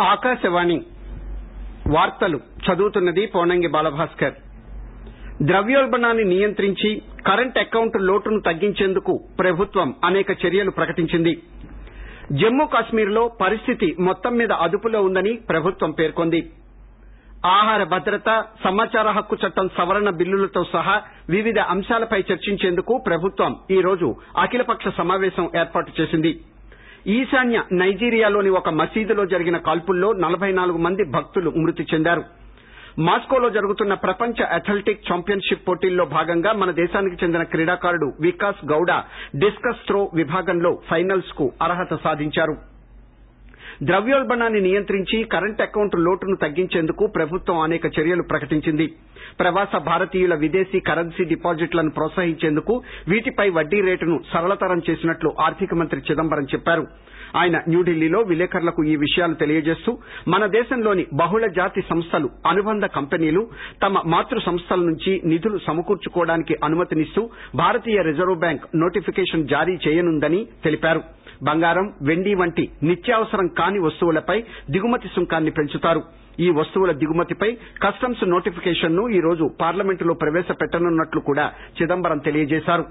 ఆకాశవాణి వార్తలు చదువుతున్నది పోనంగి బాలభాస్కర్. ద్రవ్యోల్బణాన్ని నియంత్రించి కరెంట్ అకౌంట్ లోటును తగ్గించేందుకు ప్రభుత్వం అనేక చర్యలు ప్రకటించింది. జమ్మూ కాశ్మీర్లో పరిస్థితి మొత్తం మీద అదుపులో ఉందని ప్రభుత్వం పేర్కొంది. ఆహార భద్రత సమాచార హక్కు చట్టం సవరణ బిల్లులతో సహా వివిధ అంశాలపై చర్చించేందుకు ప్రభుత్వం ఈ రోజు అఖిలపక్ష సమావేశం ఏర్పాటు చేసింది. ఈశాన్య నైజీరియాలోని ఒక మసీదులో జరిగిన కాల్పుల్లో నలభై నాలుగు మంది భక్తులు మృతి చెందారు. మాస్కోలో జరుగుతున్న ప్రపంచ అథ్లెటిక్ ఛాంపియన్షిప్ పోటీల్లో భాగంగా మన దేశానికి చెందిన క్రీడాకారుడు వికాస్ గౌడ డిస్కస్ త్రో విభాగంలో ఫైనల్స్కు అర్హత సాధించారు. ద్రవ్యోల్బణాన్ని నియంత్రించి కరెంట్ అకౌంట్ లోటును తగ్గించేందుకు ప్రభుత్వం అనేక చర్యలు ప్రకటించింది. ప్రవాస భారతీయుల విదేశీ కరెన్సీ డిపాజిట్లను ప్రోత్సహించేందుకు వీటిపై వడ్డీ రేటును సరళతరం చేసినట్లు ఆర్థిక మంత్రి చిదంబరం చెప్పారు. ఆయన న్యూఢిల్లీలో విలేకరులకు ఈ విషయాలు తెలియజేస్తూ మన దేశంలోని బహుళ జాతి సంస్థలు అనుబంధ కంపెనీలు తమ మాతృ సంస్థల నుంచి నిధులు సమకూర్చుకోవడానికి అనుమతినిస్తూ భారతీయ రిజర్వ్ బ్యాంక్ నోటిఫికేషన్ జారీ చేయనుందని తెలిపారు. బంగారం వెండి వంటి నిత్యావసరం కాని వస్తువులపై దిగుమతి సుంకాన్ని పెంచుతారు. ఈ వస్తువుల దిగుమతిపై కస్టమ్స్ నోటిఫికేషన్ను ఈ రోజు పార్లమెంటులో ప్రవేశపెట్టనున్నట్లు కూడా చిదంబరం తెలియజేశారు.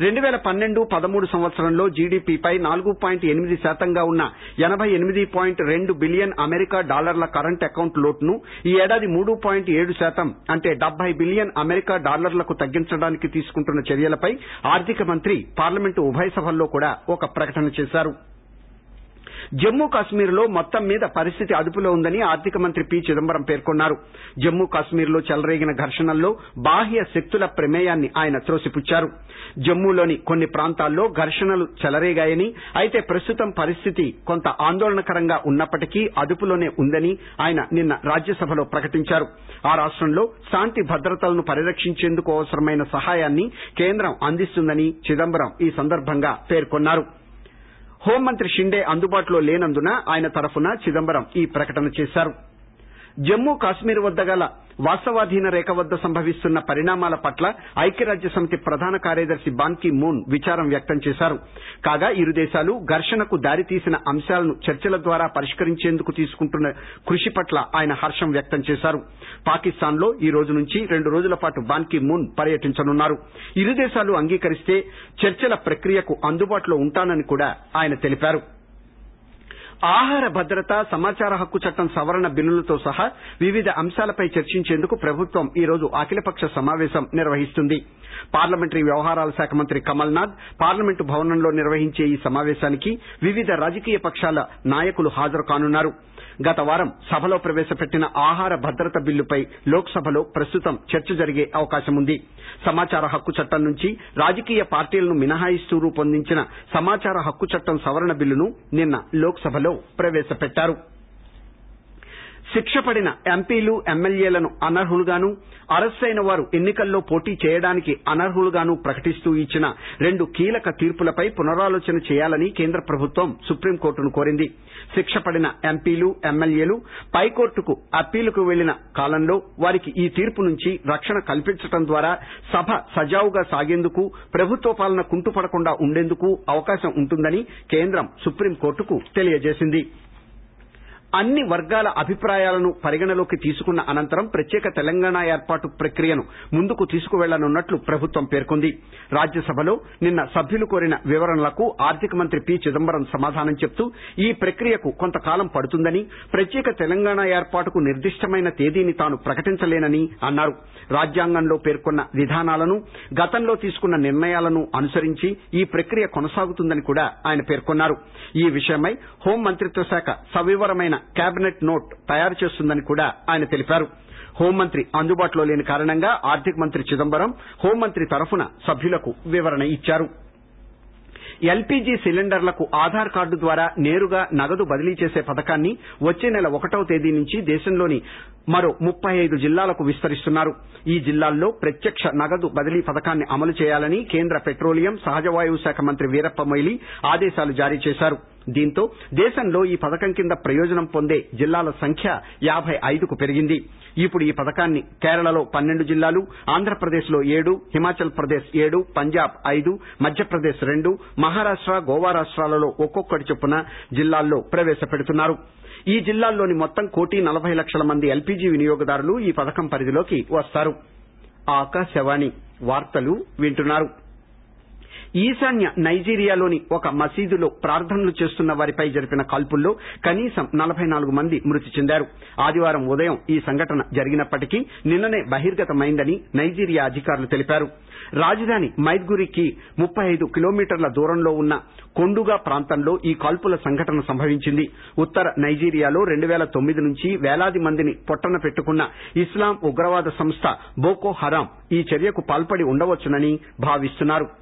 రెండు వేల పన్నెండు పదమూడు సంవత్సరంలో జీడీపీపై నాలుగు పాయింట్ ఎనిమిది శాతంగా ఉన్న ఎనబై ఎనిమిది పాయింట్ రెండు బిలియన్ అమెరికా డాలర్ల కరెంట్ అకౌంట్ లోటును ఈ ఏడాది మూడు పాయింట్ ఏడు శాతం అంటే డెబ్బై బిలియన్ అమెరికా డాలర్లకు తగ్గించడానికి తీసుకుంటున్న చర్యలపై ఆర్థిక మంత్రి పార్లమెంటు ఉభయ సభల్లో కూడా ఒక ప్రకటన చేశారు. జమ్మూ కాశ్మీర్లో మొత్తం మీద పరిస్థితి అదుపులో ఉందని ఆర్థిక మంత్రి పి చిదంబరం పేర్కొన్నారు. జమ్మూ కాశ్మీర్లో చెలరేగిన ఘర్షణల్లో బాహ్య శక్తుల ప్రమేయాన్ని ఆయన త్రోసిపుచ్చారు. జమ్మూలోని కొన్ని ప్రాంతాల్లో ఘర్షణలు చెలరేగాయని అయితే ప్రస్తుతం పరిస్థితి కొంత ఆందోళనకరంగా ఉన్నప్పటికీ అదుపులోనే ఉందని ఆయన నిన్న రాజ్యసభలో ప్రకటించారు. ఆ రాష్టంలో శాంతి భద్రతలను పరిరక్షించేందుకు అవసరమైన సహాయాన్ని కేంద్రం అందిస్తుందని చిదంబరం ఈ సందర్భంగా పేర్కొన్నారు. హోంమంత్రి షిండే అందుబాటులో లేనందున ఆయన తరఫున చిదంబరం ఈ ప్రకటన చేశారు. జమ్మూ కాశ్మీర్ వద్ద గల వాస్తవాధీన రేఖ వద్ద సంభవిస్తున్న పరిణామాల పట్ల ఐక్యరాజ్య సమితి ప్రధాన కార్యదర్శి బాన్కి మూన్ విచారం వ్యక్తం చేశారు. కాగా ఇరు దేశాలు ఘర్షణకు దారితీసిన అంశాలను చర్చల ద్వారా పరిష్కరించేందుకు తీసుకుంటున్న కృషి పట్ల ఆయన హర్షం వ్యక్తం చేశారు. పాకిస్తాన్లో ఈ రోజు నుంచి రెండు రోజుల పాటు బాన్కీ మూన్ పర్యటించనున్నారు. ఇరు దేశాలు అంగీకరిస్తే చర్చల ప్రక్రియకు అందుబాటులో ఉంటానని కూడా ఆయన తెలిపారు. ఆహార భద్రత సమాచార హక్కు చట్టం సవరణ బిల్లులతో సహా వివిధ అంశాలపై చర్చించేందుకు ప్రభుత్వం ఈ రోజు అఖిలపక్ష సమావేశం నిర్వహిస్తుంది. పార్లమెంటరీ వ్యవహారాల శాఖ మంత్రి కమల్ నాథ్ పార్లమెంటు భవనంలో నిర్వహించే ఈ సమావేశానికి వివిధ రాజకీయ పక్షాల నాయకులు హాజరు కానున్నారు. గత వారం సభలో ప్రవేశపెట్టిన ఆహార భద్రత బిల్లుపై లోక్సభలో ప్రస్తుతం చర్చ జరిగే అవకాశం ఉంది సమాచార హక్కు చట్టం నుంచి రాజకీయ పార్టీలను మినహాయిస్తూ రూపొందించిన సమాచార హక్కు చట్టం సవరణ బిల్లును నిన్న లోక్సభలో ప్రవేశపెట్టారు. శిక్ష పడిన ఎంపీలు ఎమ్మెల్యేలను అనర్హులుగాను అరెస్టైన వారు ఎన్నికల్లో పోటీ చేయడానికి అనర్హులుగాను ప్రకటిస్తూ ఇచ్చిన రెండు కీలక తీర్పులపై పునరాలోచన చేయాలని కేంద్ర ప్రభుత్వం సుప్రీంకోర్టును కోరింది. శిక్ష పడిన ఎంపీలు ఎమ్మెల్యేలు పైకోర్టుకు అప్పీలుకు వెళ్ళిన కాలంలో వారికి ఈ తీర్పు నుంచి రక్షణ కల్పించడం ద్వారా సభ సజావుగా సాగేందుకు ప్రభుత్వ పాలన కుంటుపడకుండా ఉండేందుకు అవకాశం ఉంటుందని కేంద్రం సుప్రీంకోర్టుకు తెలియజేసింది. అన్ని వర్గాల అభిప్రాయాలను పరిగణలోకి తీసుకున్న అనంతరం ప్రత్యేక తెలంగాణ ఏర్పాటు ప్రక్రియను ముందుకు తీసుకువెళ్ళనున్నట్లు ప్రభుత్వం పేర్కొంది. రాజ్యసభలో నిన్న సభ్యులు కోరిన వివరణలకు ఆర్థిక మంత్రి పి. చిదంబరం సమాధానం చెప్తూ ఈ ప్రక్రియకు కొంతకాలం పడుతుందని ప్రత్యేక తెలంగాణ ఏర్పాటుకు నిర్దిష్టమైన తేదీని తాను ప్రకటించలేనని అన్నారు. రాజ్యాంగంలో పేర్కొన్న విధానాలను గతంలో తీసుకున్న నిర్ణయాలను అనుసరించి ఈ ప్రక్రియ కొనసాగుతుందని కూడా ఆయన పేర్కొన్నారు. ఈ విషయమై హోం మంత్రిత్వ శాఖ సవివరమైన కేబినెట్ నోట్ తయారు చేస్తుందని కూడా ఆయన తెలిపారు. హోంమంత్రి అందుబాటులో లేని కారణంగా ఆర్థిక మంత్రి చిదంబరం హోంమంత్రి తరఫున సభ్యులకు వివరణ ఇచ్చారు. ఎల్పీజీ సిలిండర్లకు ఆధార్ కార్డు ద్వారా నేరుగా నగదు బదిలీ చేసే పథకాన్ని వచ్చే నెల ఒకటవ తేదీ నుంచి దేశంలోని మరో ముప్పై ఐదు జిల్లాలకు విస్తరిస్తున్నారు. ఈ జిల్లాల్లో ప్రత్యక్ష నగదు బదిలీ పథకాన్ని అమలు చేయాలని కేంద్ర పెట్రోలియం సహజవాయువు శాఖ మంత్రి వీరప్ప మొయిలీ ఆదేశాలు జారీ చేశారు. దీంతో దేశంలో ఈ పథకం కింద ప్రయోజనం పొందే జిల్లాల సంఖ్య యాభై ఐదుకు పెరిగింది. ఇప్పుడు ఈ పథకాన్ని కేరళలో పన్నెండు జిల్లాలు ఆంధ్రప్రదేశ్లో ఏడు హిమాచల్ ప్రదేశ్ ఏడు పంజాబ్ ఐదు మధ్యప్రదేశ్ రెండు మహారాష్ట గోవా రాష్ట్రాలలో ఒక్కొక్కటి చొప్పున జిల్లాల్లో ప్రవేశపెడుతున్నారు. ఈ జిల్లాల్లోని మొత్తం కోటి నలభై లక్షల మంది ఎల్పీజీ వినియోగదారులు ఈ పథకం పరిధిలోకి వస్తారు. ఆకాశవాణి వార్తలు వింటున్నారు. ఈశాన్య నైజీరియాలోని ఒక మసీదులో ప్రార్థనలు చేస్తున్న వారిపై జరిపిన కాల్పుల్లో కనీసం నలభై నాలుగు మంది మృతి చెందారు. ఆదివారం ఉదయం ఈ సంఘటన జరిగినప్పటికీ నిన్ననే బహిర్గతమైందని నైజీరియా అధికారులు తెలిపారు. రాజధాని మైద్గురికి ముప్పై ఐదు కిలోమీటర్ల దూరంలో ఉన్న కొండుగా ప్రాంతంలో ఈ కాల్పుల సంఘటన సంభవించింది. ఉత్తర నైజీరియాలో రెండు వేల తొమ్మిది నుంచి వేలాది మందిని పొట్టన పెట్టుకున్న ఇస్లాం ఉగ్రవాద సంస్థ బోకో హరాం ఈ చర్యకు పాల్పడి ఉండవచ్చునని భావిస్తున్నారు.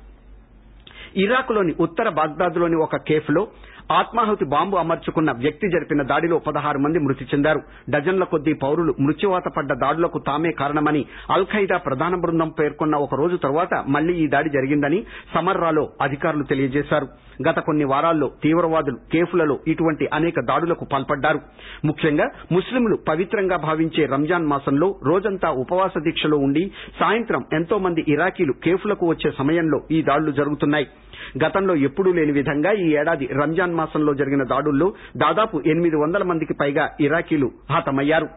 ఇరాక్లోని ఉత్తర బాగ్దాద్లోని ఒక కేఫ్లో ఆత్మాహుతి బాంబు అమర్చుకున్న వ్యక్తి జరిపిన దాడిలో పదహారు మంది మృతి చెందారు. డజన్ల కొద్దీ పౌరులు మృత్యువాత పడ్డ దాడులకు తామే కారణమని అల్ ఖైదా ప్రధాన బృందం పేర్కొన్న ఒక రోజు తర్వాత మళ్ళీ ఈ దాడి జరిగిందని సమర్రాలో అధికారులు తెలియజేశారు. గత కొన్ని వారాల్లో తీవ్రవాదులు కేఫ్లలో ఇటువంటి అనేక దాడులకు పాల్పడ్డారు. ముఖ్యంగా ముస్లింలు పవిత్రంగా భావించే రంజాన్ మాసంలో రోజంతా ఉపవాస దీక్షలో ఉండి సాయంత్రం ఎంతో మంది ఇరాకీలు కేఫ్లకు వచ్చే సమయంలో ఈ దాడులు జరుగుతున్నాయి. గతంలో ఎప్పుడూ లేని విధంగా ఈ ఏడాది రంజాన్ మాసంలో జరిగిన దాడుల్లో దాదాపు ఎనిమిది వందల మందికి పైగా ఇరాకీలు హతమయ్యారు.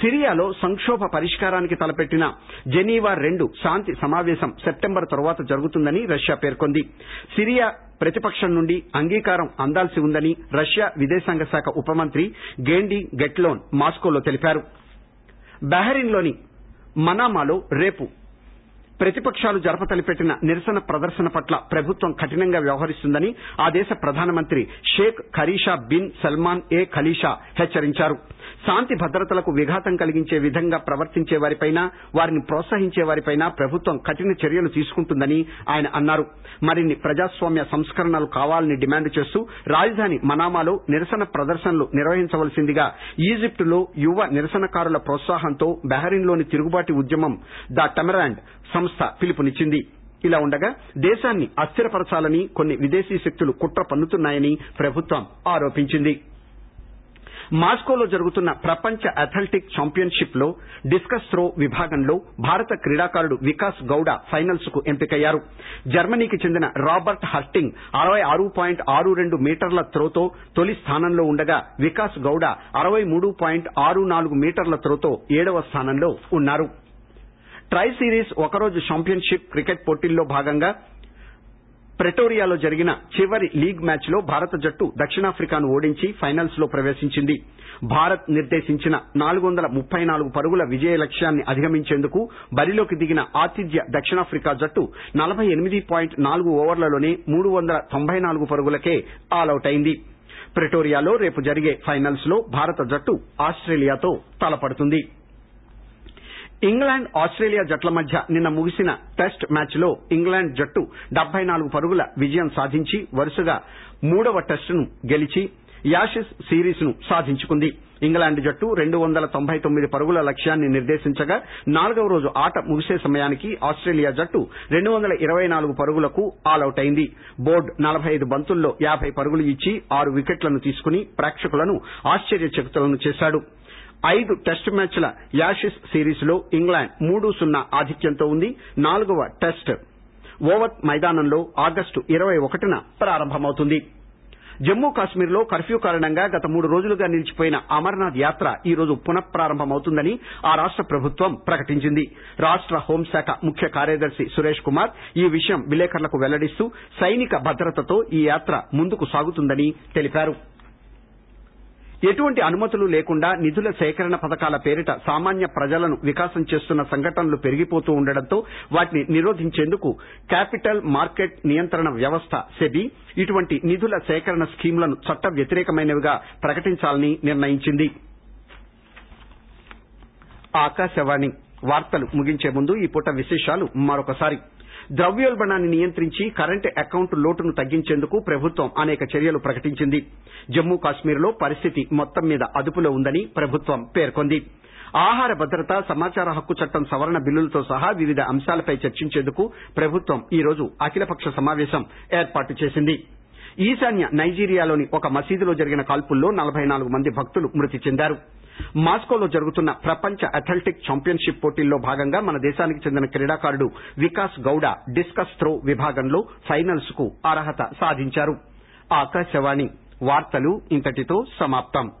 సిరియాలో సంక్షోభ పరిష్కారానికి తలపెట్టిన జెనీవా రెండు శాంతి సమావేశం సెప్టెంబర్ తరువాత జరుగుతుందని రష్యా పేర్కొంది. సిరియా ప్రతిపక్షం నుండి అంగీకారం అందాల్సి ఉందని రష్యా విదేశాంగ శాఖ ఉపమంత్రి గేండి గెట్లోన్ మాస్కోలో తెలిపారు. బహరీన్లోని మనామాలో రేపు ప్రతిపక్షాలు జరపతలిపెట్టిన నిరసన ప్రదర్శన పట్ల ప్రభుత్వం కఠినంగా వ్యవహరిస్తుందని ఆ దేశ ప్రధానమంత్రి Sheikh Khalifa bin Salman Al Khalifa హెచ్చరించారు. శాంతి భద్రతలకు విఘాతం కలిగించే విధంగా ప్రవర్తించే వారిపైన వారిని ప్రోత్సహించే వారిపైన ప్రభుత్వం కఠిన చర్యలు తీసుకుంటుందని ఆయన అన్నారు. మరిన్ని ప్రజాస్వామ్య సంస్కరణలు కావాలని డిమాండ్ చేస్తూ రాజధాని మనామాలో నిరసన ప్రదర్శనలు నిర్వహించవలసిందిగా ఈజిప్టులో యువ నిరసనకారుల ప్రోత్సాహంతో బహరీన్లోని తిరుగుబాటు ఉద్యమం ద టెమరాండ్ సంస్థ పిలుపునిచ్చింది. ఇలా ఉండగా దేశాన్ని అస్థిరపరచాలని కొన్ని విదేశీ శక్తులు కుట్ర పన్నుతున్నాయని ప్రభుత్వం ఆరోపించింది. మాస్కోలో జరుగుతున్న ప్రపంచ అథ్లెటిక్ ఛాంపియన్షిప్లో డిస్కస్ త్రో విభాగంలో భారత క్రీడాకారుడు వికాస్ గౌడ ఫైనల్స్కు ఎంపికయ్యారు. జర్మనీకి చెందిన రాబర్ట్ హర్టింగ్ అరవై ఆరు పాయింట్ ఆరు రెండు మీటర్ల త్రోతో తొలి స్థానంలో ఉండగా వికాస్ గౌడ అరవై మూడు పాయింట్ ఆరు నాలుగు మీటర్ల త్రోతో ఏడవ స్థానంలో ఉన్నారు. ట్రై సిరీస్ ఒకరోజు ఛాంపియన్షిప్ క్రికెట్ పోటీల్లో భాగంగా ప్రెటోరియాలో జరిగిన చివరి లీగ్ మ్యాచ్లో భారత జట్టు దక్షిణాఫ్రికాను ఓడించి ఫైనల్స్లో ప్రవేశించింది. భారత్ నిర్దేశించిన నాలుగు వందల ముప్పై నాలుగు పరుగుల విజయ లక్ష్యాన్ని అధిగమించేందుకు బరిలోకి దిగిన ఆతిథ్య దక్షిణాఫ్రికా జట్టు నలభై ఎనిమిది పాయింట్ నాలుగు ఓవర్లలోనే మూడు వందల తొంభై నాలుగు పరుగులకే ఆలౌట్ అయింది. ప్రెటోరియాలో రేపు జరిగే ఫైనల్స్లో భారత జట్టు ఆస్ట్రేలియాతో తలపడుతుంది. ఇంగ్లాండ్ ఆస్ట్రేలియా జట్ల మధ్య నిన్న ముగిసిన టెస్ట్ మ్యాచ్లో ఇంగ్లాండ్ జట్టు డెబ్బై నాలుగు పరుగుల విజయం సాధించి వరుసగా మూడవ టెస్టును గెలిచి యాషెస్ సిరీస్ను సాధించుకుంది. ఇంగ్లాండ్ జట్టు రెండు వందల తొంభై తొమ్మిది పరుగుల లక్ష్యాన్ని నిర్దేశించగా నాలుగవ రోజు ఆట ముగిసే సమయానికి ఆస్ట్రేలియా జట్టు రెండు వందల ఇరవై నాలుగు పరుగులకు ఆలౌట్ అయింది బోర్డు నలభై ఐదు బంతుల్లో యాభై పరుగులు ఇచ్చి ఆరు వికెట్లను తీసుకుని ప్రేక్షకులను ఆశ్చర్యచకితులను చేశాడు. ఐదు టెస్ట్ మ్యాచ్ల యాషెస్ సిరీస్లో ఇంగ్లాండ్ మూడు సున్నా ఆధిక్యంతో ఉంది. నాలుగవ టెస్ట్ ఓవత్ మైదానంలో ఆగస్టు ఇరవై ఒకటిన ప్రారంభమవుతుంది. జమ్మూ కాశ్మీర్లో కర్ఫ్యూ కారణంగా గత మూడు రోజులుగా నిలిచిపోయిన అమర్నాథ్ యాత్ర ఈ రోజు పునఃప్రారంభమవుతుందని ఆ రాష్ట ప్రభుత్వం ప్రకటించింది. రాష్ట హోంశాఖ ముఖ్య కార్యదర్శి సురేష్ కుమార్ ఈ విషయం విలేకరులకు వెల్లడిస్తూ సైనిక భద్రతతో ఈ యాత్ర ముందుకు సాగుతుందని తెలిపారు. ఎటువంటి అనుమతులు లేకుండా నిధుల సేకరణ పథకాల పేరిట సామాన్య ప్రజలను వికాసం చేస్తున్న సంఘటనలు పెరిగిపోతూ ఉండడంతో వాటిని నిరోధించేందుకు క్యాపిటల్ మార్కెట్ నియంత్రణ వ్యవస్థ సెబీ ఇటువంటి నిధుల సేకరణ స్కీంలను చట్ట వ్యతిరేకమైనవిగా ప్రకటించాలని నిర్ణయించింది. ఆకాశవాణి వార్తలు ముగించే ముందు ఈ పూట విశేషాలు మరొకసారి. ద్రవ్యోల్బణాన్ని నియంత్రించి కరెంట్ అకౌంట్ లోటును తగ్గించేందుకు ప్రభుత్వం అనేక చర్యలు ప్రకటించింది. జమ్మూ కాశ్మీర్లో పరిస్థితి మొత్తం మీద అదుపులో ఉందని ప్రభుత్వం పేర్కొంది. ఆహార భద్రత సమాచార హక్కు చట్టం సవరణ బిల్లులతో సహా వివిధ అంశాలపై చర్చించేందుకు ప్రభుత్వం ఈ రోజు అఖిలపక్ష సమావేశం ఏర్పాటు చేసింది. ఈశాన్య నైజీరియాలోని ఒక మసీదులో జరిగిన కాల్పుల్లో నలభై నాలుగు మంది భక్తులు మృతి చెందారు. మాస్కోలో జరుగుతున్న ప్రపంచ అథ్లెటిక్ ఛాంపియన్షిప్ పోటీల్లో భాగంగా మన దేశానికి చెందిన క్రీడాకారుడు వికాస్ గౌడ డిస్కస్ త్రో విభాగంలో ఫైనల్స్కు అర్హత సాధించారు.